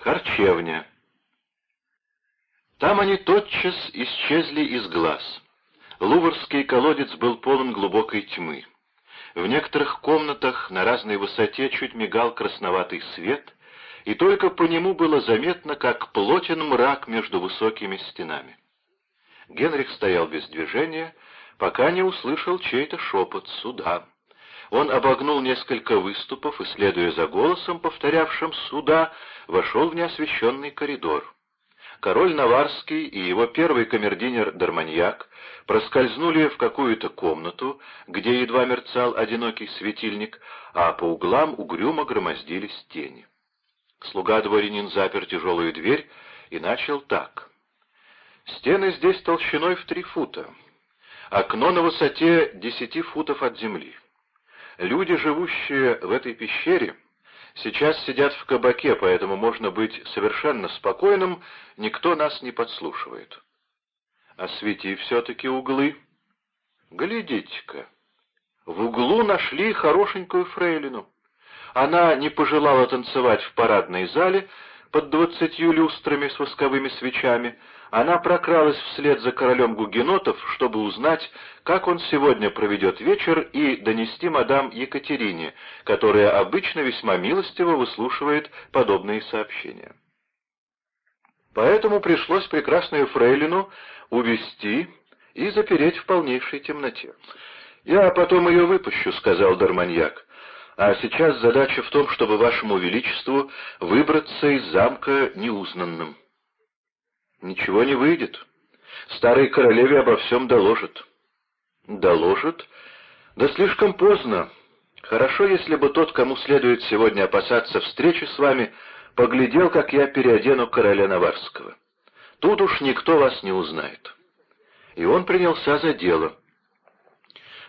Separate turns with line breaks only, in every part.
Харчевня. Там они тотчас исчезли из глаз. Луврский колодец был полон глубокой тьмы. В некоторых комнатах на разной высоте чуть мигал красноватый свет, и только по нему было заметно, как плотен мрак между высокими стенами. Генрих стоял без движения, пока не услышал чей-то шепот «Сюда». Он обогнул несколько выступов и, следуя за голосом, повторявшим «сюда», вошел в неосвещенный коридор. Король Наварский и его первый камердинер Дарманьяк проскользнули в какую-то комнату, где едва мерцал одинокий светильник, а по углам угрюмо громоздились тени. Слуга-дворянин запер тяжелую дверь и начал так. «Стены здесь толщиной в три фута, окно на высоте десяти футов от земли». Люди, живущие в этой пещере, сейчас сидят в кабаке, поэтому можно быть совершенно спокойным, никто нас не подслушивает. Освети все-таки углы. Глядите-ка, в углу нашли хорошенькую фрейлину. Она не пожелала танцевать в парадной зале под двадцатью люстрами с восковыми свечами, она прокралась вслед за королем гугенотов, чтобы узнать, как он сегодня проведет вечер, и донести мадам Екатерине, которая обычно весьма милостиво выслушивает подобные сообщения. Поэтому пришлось прекрасную фрейлину увести и запереть в полнейшей темноте. «Я потом ее выпущу», — сказал Дарманьяк. «А сейчас задача в том, чтобы вашему величеству выбраться из замка неузнанным». Ничего не выйдет. Старой королеве обо всем доложит. Доложит? Да слишком поздно. Хорошо, если бы тот, кому следует сегодня опасаться встречи с вами, поглядел, как я переодену короля Наварского. Тут уж никто вас не узнает. И он принялся за дело.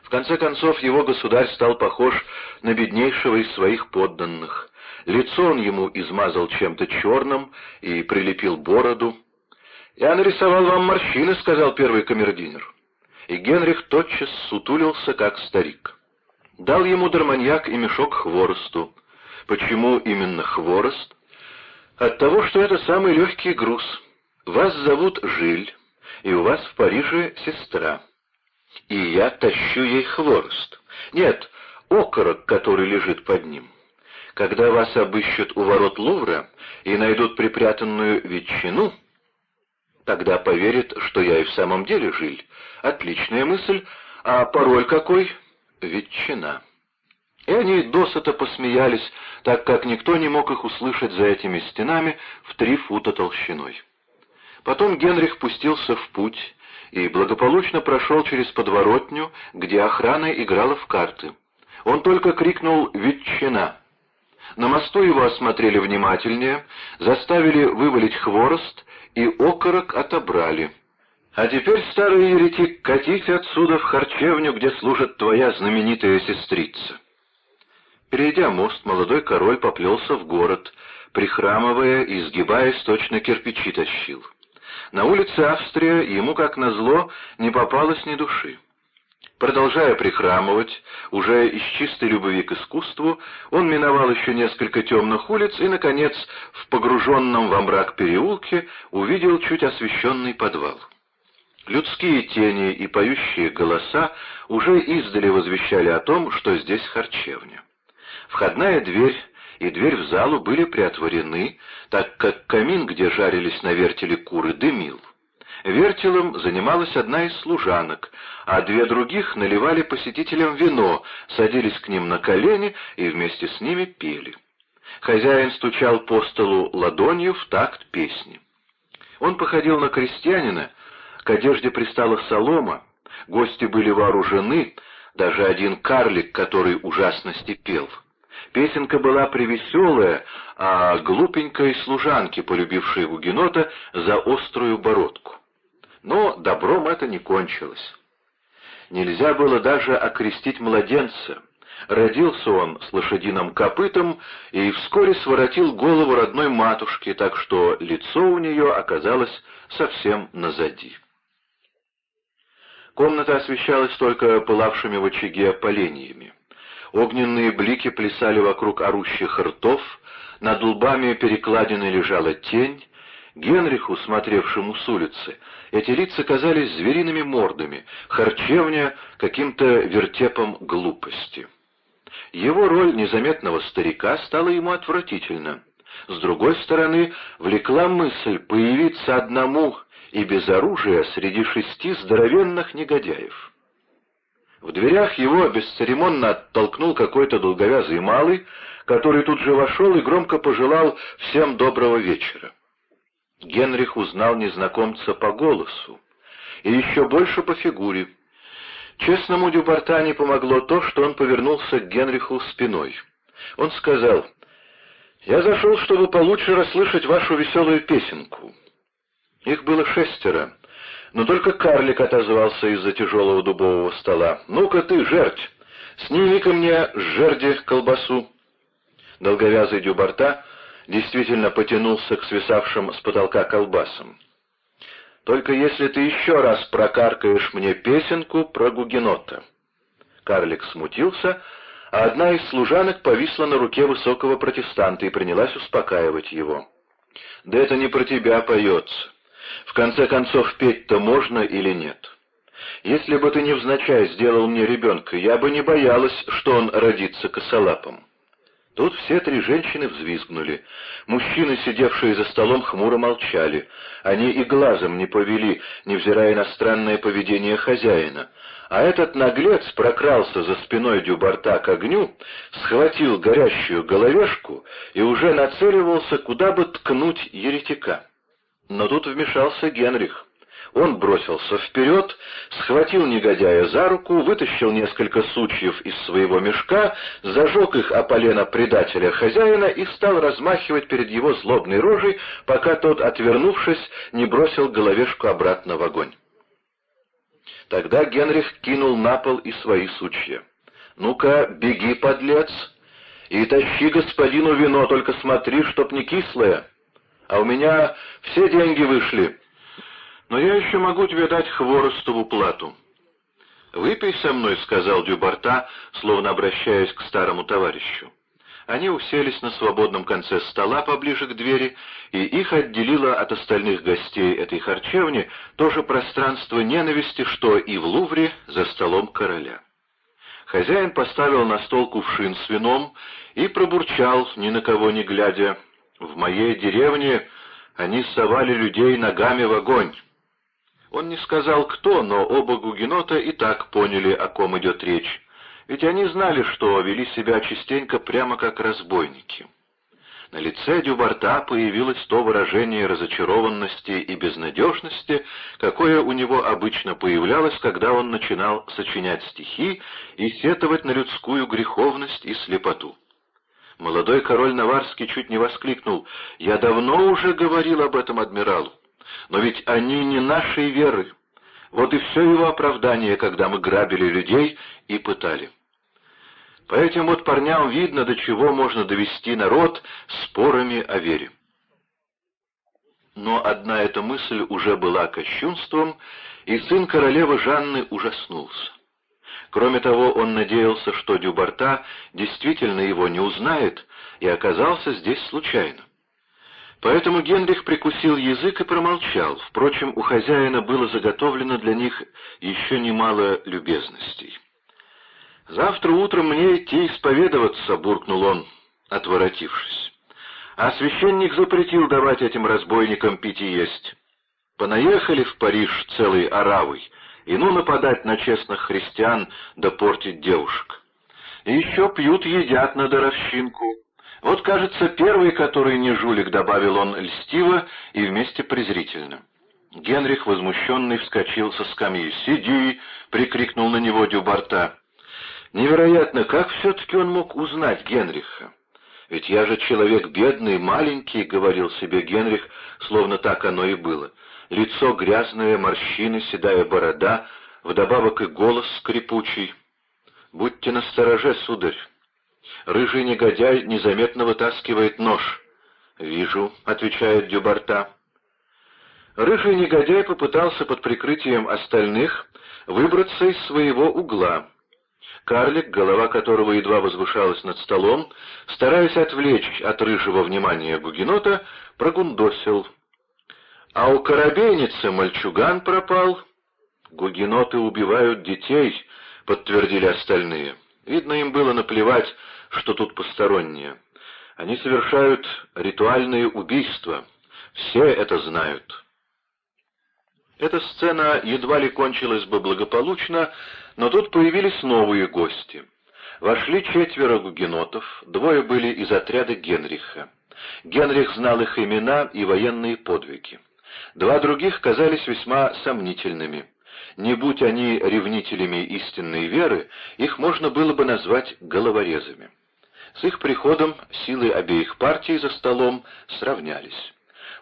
В конце концов, его государь стал похож на беднейшего из своих подданных. Лицо он ему измазал чем-то черным и прилепил бороду. «Я нарисовал вам морщины», — сказал первый камердинер, И Генрих тотчас сутулился, как старик. Дал ему дарманьяк и мешок хворосту. Почему именно хворост? От того, что это самый легкий груз. Вас зовут Жиль, и у вас в Париже сестра. И я тащу ей хворост. Нет, окорок, который лежит под ним. Когда вас обыщут у ворот Лувра и найдут припрятанную ветчину, Тогда поверит, что я и в самом деле жиль. Отличная мысль. А пароль какой? Ветчина. И они досыта посмеялись, так как никто не мог их услышать за этими стенами в три фута толщиной. Потом Генрих пустился в путь и благополучно прошел через подворотню, где охрана играла в карты. Он только крикнул «Ветчина!». На мосту его осмотрели внимательнее, заставили вывалить хворост и окорок отобрали. А теперь, старый еретик, катись отсюда в харчевню, где служит твоя знаменитая сестрица. Перейдя мост, молодой король поплелся в город, прихрамывая и сгибаясь, точно кирпичи тащил. На улице Австрия ему, как назло, не попалось ни души. Продолжая прихрамывать, уже из чистой любви к искусству, он миновал еще несколько темных улиц и, наконец, в погруженном во мрак переулке увидел чуть освещенный подвал. Людские тени и поющие голоса уже издали возвещали о том, что здесь харчевня. Входная дверь и дверь в залу были приотворены, так как камин, где жарились на вертеле куры, дымил. Вертелом занималась одна из служанок, а две других наливали посетителям вино, садились к ним на колени и вместе с ними пели. Хозяин стучал по столу ладонью в такт песни. Он походил на крестьянина, к одежде пристала солома, гости были вооружены, даже один карлик, который ужасности пел. Песенка была привеселая, а глупенькой служанке, полюбившей Гугенота, за острую бородку. Но добром это не кончилось. Нельзя было даже окрестить младенца. Родился он с лошадиным копытом и вскоре своротил голову родной матушки, так что лицо у нее оказалось совсем назади. Комната освещалась только пылавшими в очаге поленьями. Огненные блики плясали вокруг орущих ртов, над лбами перекладины лежала тень, Генриху, смотревшему с улицы, эти лица казались звериными мордами, харчевня — каким-то вертепом глупости. Его роль незаметного старика стала ему отвратительна. С другой стороны, влекла мысль появиться одному и без оружия среди шести здоровенных негодяев. В дверях его бесцеремонно оттолкнул какой-то долговязый малый, который тут же вошел и громко пожелал всем доброго вечера. Генрих узнал незнакомца по голосу и еще больше по фигуре. Честному Дюбарта не помогло то, что он повернулся к Генриху спиной. Он сказал, «Я зашел, чтобы получше расслышать вашу веселую песенку». Их было шестеро, но только карлик отозвался из-за тяжелого дубового стола. «Ну-ка ты, жерть, сними-ка мне жерди колбасу». Долговязый Дюбарта действительно потянулся к свисавшим с потолка колбасам. «Только если ты еще раз прокаркаешь мне песенку про Гугенота». Карлик смутился, а одна из служанок повисла на руке высокого протестанта и принялась успокаивать его. «Да это не про тебя поется. В конце концов, петь-то можно или нет? Если бы ты невзначай сделал мне ребенка, я бы не боялась, что он родится косолапом». Тут все три женщины взвизгнули. Мужчины, сидевшие за столом, хмуро молчали. Они и глазом не повели, невзирая на странное поведение хозяина. А этот наглец прокрался за спиной Дюбарта к огню, схватил горящую головешку и уже нацеливался, куда бы ткнуть еретика. Но тут вмешался Генрих. Он бросился вперед, схватил негодяя за руку, вытащил несколько сучьев из своего мешка, зажег их о полено предателя хозяина и стал размахивать перед его злобной рожей, пока тот, отвернувшись, не бросил головешку обратно в огонь. Тогда Генрих кинул на пол и свои сучья. «Ну-ка, беги, подлец, и тащи господину вино, только смотри, чтоб не кислое. А у меня все деньги вышли». Но я еще могу тебе дать хворостову плату. «Выпей со мной», — сказал Дюбарта, словно обращаясь к старому товарищу. Они уселись на свободном конце стола поближе к двери, и их отделило от остальных гостей этой харчевни то же пространство ненависти, что и в Лувре за столом короля. Хозяин поставил на стол кувшин с вином и пробурчал, ни на кого не глядя, «В моей деревне они совали людей ногами в огонь». Он не сказал, кто, но оба гугенота и так поняли, о ком идет речь. Ведь они знали, что вели себя частенько прямо как разбойники. На лице Дюбарта появилось то выражение разочарованности и безнадежности, какое у него обычно появлялось, когда он начинал сочинять стихи и сетовать на людскую греховность и слепоту. Молодой король Наварский чуть не воскликнул «Я давно уже говорил об этом адмиралу. Но ведь они не нашей веры. Вот и все его оправдание, когда мы грабили людей и пытали. По этим вот парням видно, до чего можно довести народ спорами о вере. Но одна эта мысль уже была кощунством, и сын королевы Жанны ужаснулся. Кроме того, он надеялся, что Дюбарта действительно его не узнает, и оказался здесь случайно. Поэтому Генрих прикусил язык и промолчал. Впрочем, у хозяина было заготовлено для них еще немало любезностей. «Завтра утром мне идти исповедоваться», — буркнул он, отворотившись. «А священник запретил давать этим разбойникам пить и есть. Понаехали в Париж целой оравой, и ну нападать на честных христиан да портить девушек. И еще пьют, едят на даровщинку». «Вот, кажется, первый, который не жулик», — добавил он льстиво и вместе презрительно. Генрих, возмущенный, вскочил со скамьи. «Сиди!» — прикрикнул на него Дюбарта. Невероятно, как все-таки он мог узнать Генриха? «Ведь я же человек бедный, маленький», — говорил себе Генрих, словно так оно и было. Лицо грязное, морщины, седая борода, вдобавок и голос скрипучий. «Будьте настороже, сударь, Рыжий негодяй незаметно вытаскивает нож. «Вижу», — отвечает Дюбарта. Рыжий негодяй попытался под прикрытием остальных выбраться из своего угла. Карлик, голова которого едва возвышалась над столом, стараясь отвлечь от рыжего внимания Гугенота, прогундосил. А у коробейницы мальчуган пропал. Гугеноты убивают детей, подтвердили остальные. Видно, им было наплевать, что тут посторонние. Они совершают ритуальные убийства. Все это знают. Эта сцена едва ли кончилась бы благополучно, но тут появились новые гости. Вошли четверо гугенотов, двое были из отряда Генриха. Генрих знал их имена и военные подвиги. Два других казались весьма сомнительными. Не будь они ревнителями истинной веры, их можно было бы назвать головорезами. С их приходом силы обеих партий за столом сравнялись.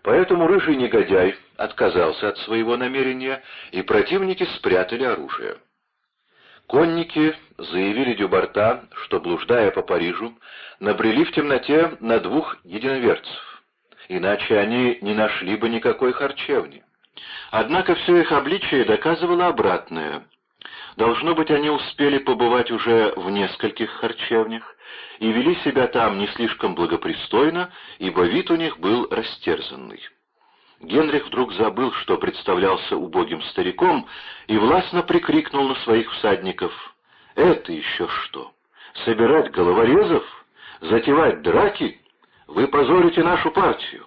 Поэтому рыжий негодяй отказался от своего намерения, и противники спрятали оружие. Конники заявили Дюбарта, что, блуждая по Парижу, набрели в темноте на двух единоверцев, иначе они не нашли бы никакой харчевни. Однако все их обличие доказывало обратное. Должно быть, они успели побывать уже в нескольких харчевнях и вели себя там не слишком благопристойно, ибо вид у них был растерзанный. Генрих вдруг забыл, что представлялся убогим стариком, и властно прикрикнул на своих всадников. «Это еще что? Собирать головорезов? Затевать драки? Вы позорите нашу партию!»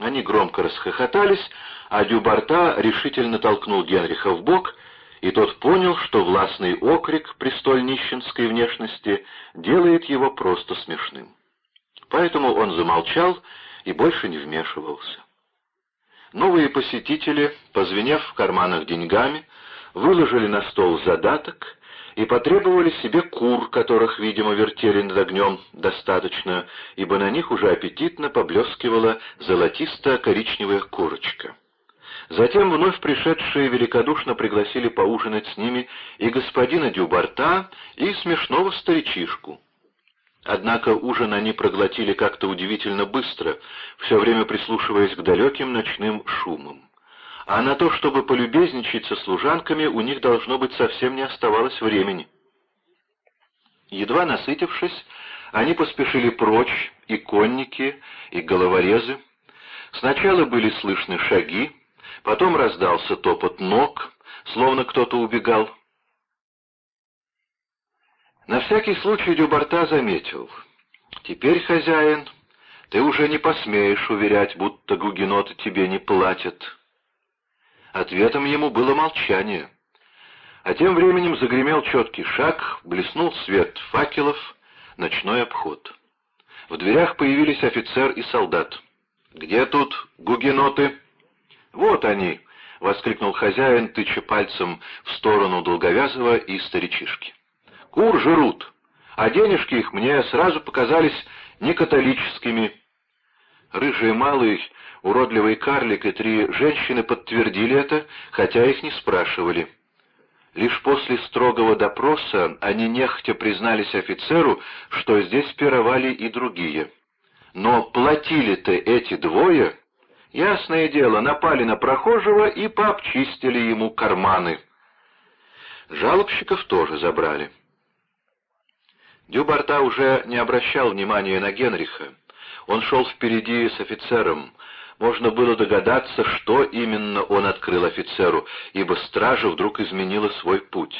Они громко расхохотались, а Дюбарта решительно толкнул Генриха в бок, и тот понял, что властный окрик при столь нищенской внешности делает его просто смешным. Поэтому он замолчал и больше не вмешивался. Новые посетители, позвенев в карманах деньгами, выложили на стол задаток и потребовали себе кур, которых, видимо, вертели над огнем достаточно, ибо на них уже аппетитно поблескивала золотисто-коричневая корочка. Затем вновь пришедшие великодушно пригласили поужинать с ними и господина Дюбарта, и смешного старичишку. Однако ужин они проглотили как-то удивительно быстро, все время прислушиваясь к далеким ночным шумам. А на то, чтобы полюбезничать со служанками, у них, должно быть, совсем не оставалось времени. Едва насытившись, они поспешили прочь, и конники, и головорезы. Сначала были слышны шаги, потом раздался топот ног, словно кто-то убегал. На всякий случай Дюбарта заметил. «Теперь, хозяин, ты уже не посмеешь уверять, будто гугеноты тебе не платят». Ответом ему было молчание. А тем временем загремел четкий шаг, блеснул свет факелов, ночной обход. В дверях появились офицер и солдат. «Где тут гугеноты?» «Вот они!» — воскликнул хозяин, тыча пальцем в сторону Долговязова и старичишки кур жрут, а денежки их мне сразу показались не католическими. Рыжий малый, уродливый карлик и три женщины подтвердили это, хотя их не спрашивали. Лишь после строгого допроса они нехотя признались офицеру, что здесь пировали и другие. Но платили-то эти двое, ясное дело, напали на прохожего и пообчистили ему карманы. Жалобщиков тоже забрали. Дюбарта уже не обращал внимания на Генриха. Он шел впереди с офицером. Можно было догадаться, что именно он открыл офицеру, ибо стража вдруг изменила свой путь.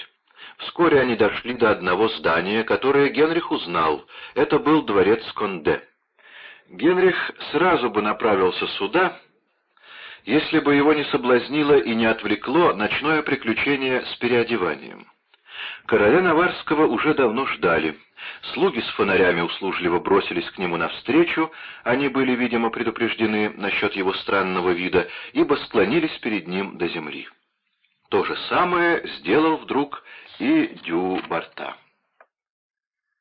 Вскоре они дошли до одного здания, которое Генрих узнал. Это был дворец Конде. Генрих сразу бы направился сюда, если бы его не соблазнило и не отвлекло ночное приключение с переодеванием. Короля Наварского уже давно ждали. Слуги с фонарями услужливо бросились к нему навстречу, они были, видимо, предупреждены насчет его странного вида, ибо склонились перед ним до земли. То же самое сделал вдруг и Дю Барта.